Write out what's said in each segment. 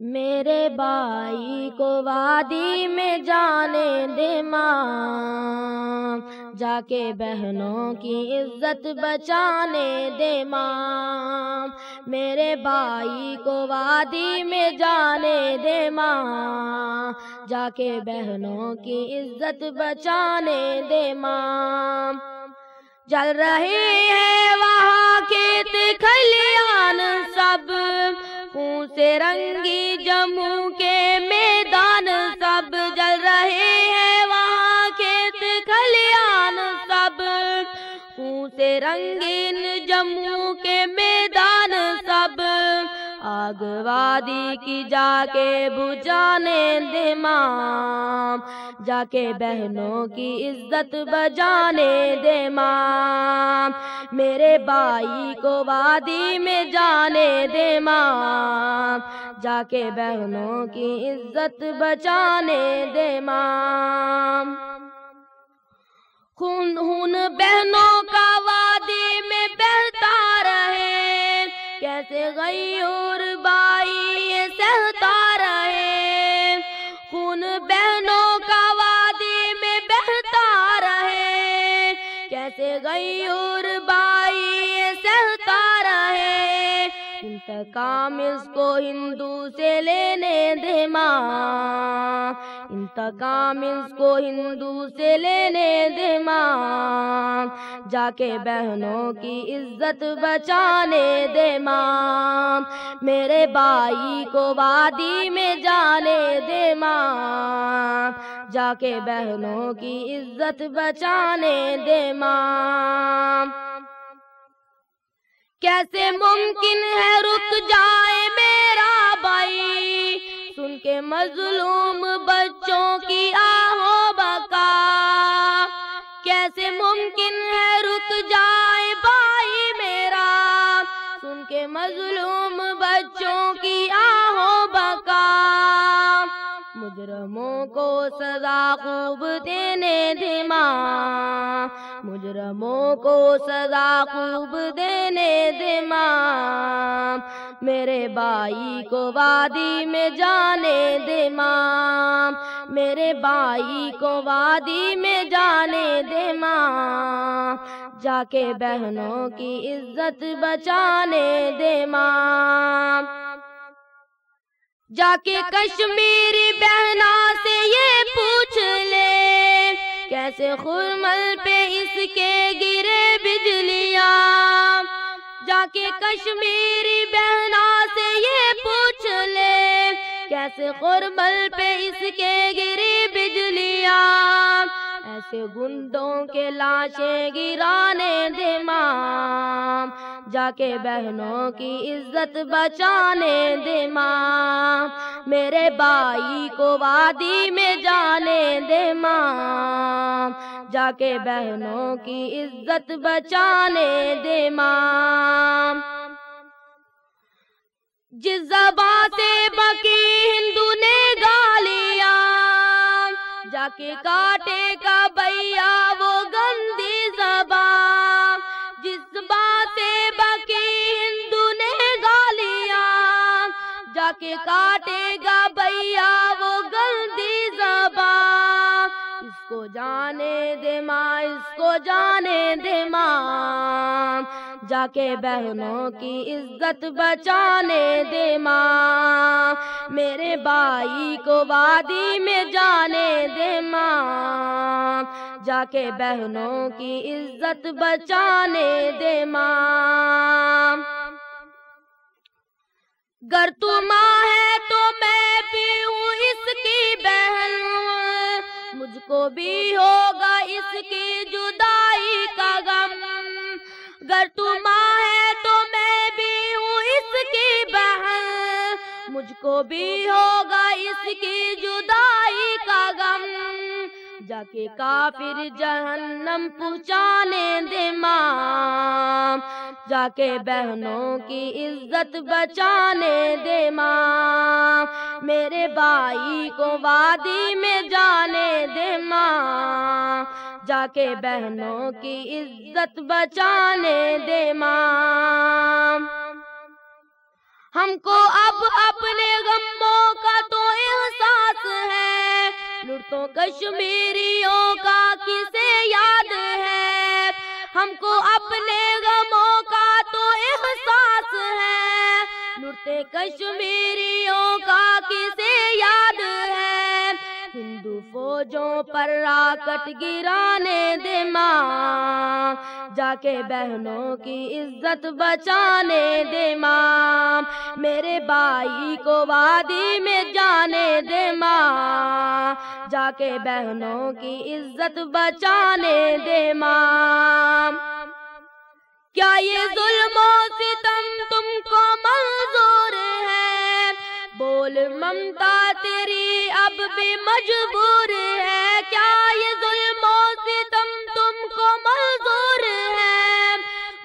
میرے بھائی کو وادی میں جانے دے ماں، جا کے بہنوں کی عزت بچانے دے ماں۔ میرے بھائی کو وادی میں جانے دے ماں، جا کے بہنوں کی عزت بچانے دے ماں۔ جل رہے ہیں وہاں کھیت خون سے رنگی جموں کے میدان سب جل رہے ہیں، وہاں کھیت کھلیان سب۔ خون سے رنگین جموں کے میدان سب۔ آگ وادی کی جا کے بجانے دے ماں جا کے بہنوں کی عزت بجانے دے ماں میرے بھائی کو وادی میں جانے دے ماں۔ جا کے بہنوں کی عزت بچانے دے ماں۔ خون خون بہنوں کا وادی میں بہتا رہے۔ کیسے غیور بائی یہ سہتا رہے۔ خون بہنوں کا وادی میں بہتا رہے۔ کیسے غیور انتقام اس کو ہندو سے لینے دے ماں۔ انتقام اس کو ہندو سے لینے دے ماں۔ جا کے بہنوں کی عزت بچانے دے ماں۔ میرے بھائی کو وادی میں جانے دے ماں۔ جا کے بہنوں کی عزت بچانے دے ماں۔ کیسے ممکن ہے رک جائے میرا بھائی؟ سن کے مظلوم بچوں کی آہو بکا۔ کیسے ممکن ہے رک جائے بھائی میرا؟ سن کے مظلوم بچوں کی آہو بکا۔ مجرموں کو سزا خوب دینے دے ماں۔ مجرموں کو سزا خوب دینے دے ماں میرے بھائی کو وادی میں جانے دے ماں میرے بھائی کو وادی میں جانے دے ماں جا کے بہنوں کی عزت بچانے دے ماں جا کے کشمیری بہنا سے یہ پوچھ لے۔ جیسے خرمل پہ اس کے گرے بجلیاں۔ جا کے کشمیری بہنا سے یہ پوچھ لے، کیسے خرمل پہ اس کے گری بجلیاں؟ ایسے گنڈوں کے لاشیں گرانے دے ماں۔ جا کے بہنوں کی عزت بچانے دے ماں۔ میرے بھائی کو وادی میں جانے دے ماں۔ جا کے بہنوں کی عزت بچانے دے ماں۔ جس زبان سے بکی ہندو نے گالیا جا کے کاٹے کا بھیا وہ کے کاٹے گا بھیا، وہ گندی زبان۔ اس کو جانے دے ماں، اس کو جانے دے ماں۔ جا کے بہنوں کی عزت بچانے دے ماں۔ میرے بھائی کو وادی میں جانے دے ماں۔ جا کے بہنوں کی عزت بچانے دے ماں۔ گر تو ماں ہے تو میں بھی ہوں اس کی بہن۔ مجھ کو بھی ہوگا اس کی جدائی کا غم۔ گر تو ماں ہے تو میں بھی ہوں اس کی بہن۔ مجھ کو بھی ہوگا اس کی جدائی کا غم۔ جا کے کافر جہنم پہنچانے دے ماں۔ جا کے بہنوں کی عزت بچانے دے ماں۔ میرے بھائی کو وادی میں جانے دے ماں۔ جا کے بہنوں کی عزت بچانے دے ماں۔ ہم کو اب اپنے غموں کا تو احساس ہے۔ لڑتوں کشمیریوں کا کسے یاد ہے۔ ہم کو اپنے غموں ہے کشمیریوں کا کسے یاد ہے؟ ہندو فوجوں پر راکٹ گرانے دے ماں، جا کے بہنوں کی عزت بچانے دے ماں۔ میرے بھائی کو وادی میں جانے دے ماں، جا کے بہنوں کی عزت بچانے دے ماں۔ کیا یہ ظلم و ستم تم کو منظور ہے؟ بول ممتا تیری اب بھی مجبور ہے۔ کیا یہ ظلم و ستم تم کو منظور ہے؟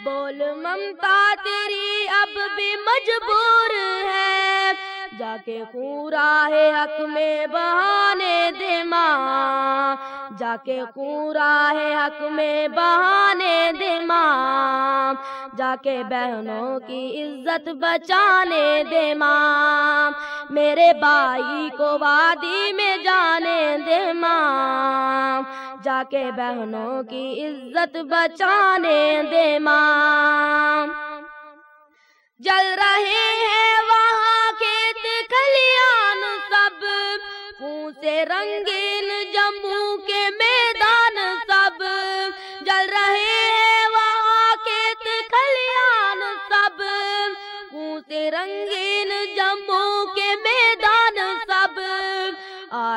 بول ممتا تیری اب بھی مجبور ہے۔ جا کے پورا ہے حق میں بہانے دے ماں۔ جا کے پورا ہے حق میں بہانے دے ماں جا کے بہنوں کی عزت بچانے دے ماں میرے بھائی کو وادی میں جانے دے ماں جا کے بہنوں کی عزت بچانے دے ماں جل رہے ہیں وہاں کھیت کھلیان سب۔ خون سے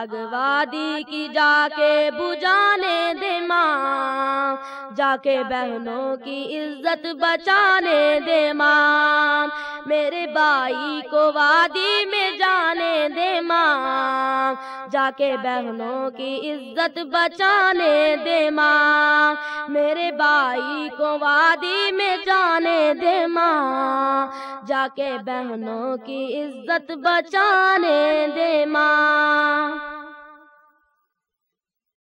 آگ وادی کی جا کے بجانے دے ماں۔ جا کے بہنوں کی عزت بچانے دے ماں۔ میرے بھائی کو وادی میں جانے دے ماں۔ جا کے بہنوں کی عزت بچانے دے ماں۔ میرے بھائی کو وادی میں جانے دے ماں۔ جا کے بہنوں کی عزت بچانے دے ماں۔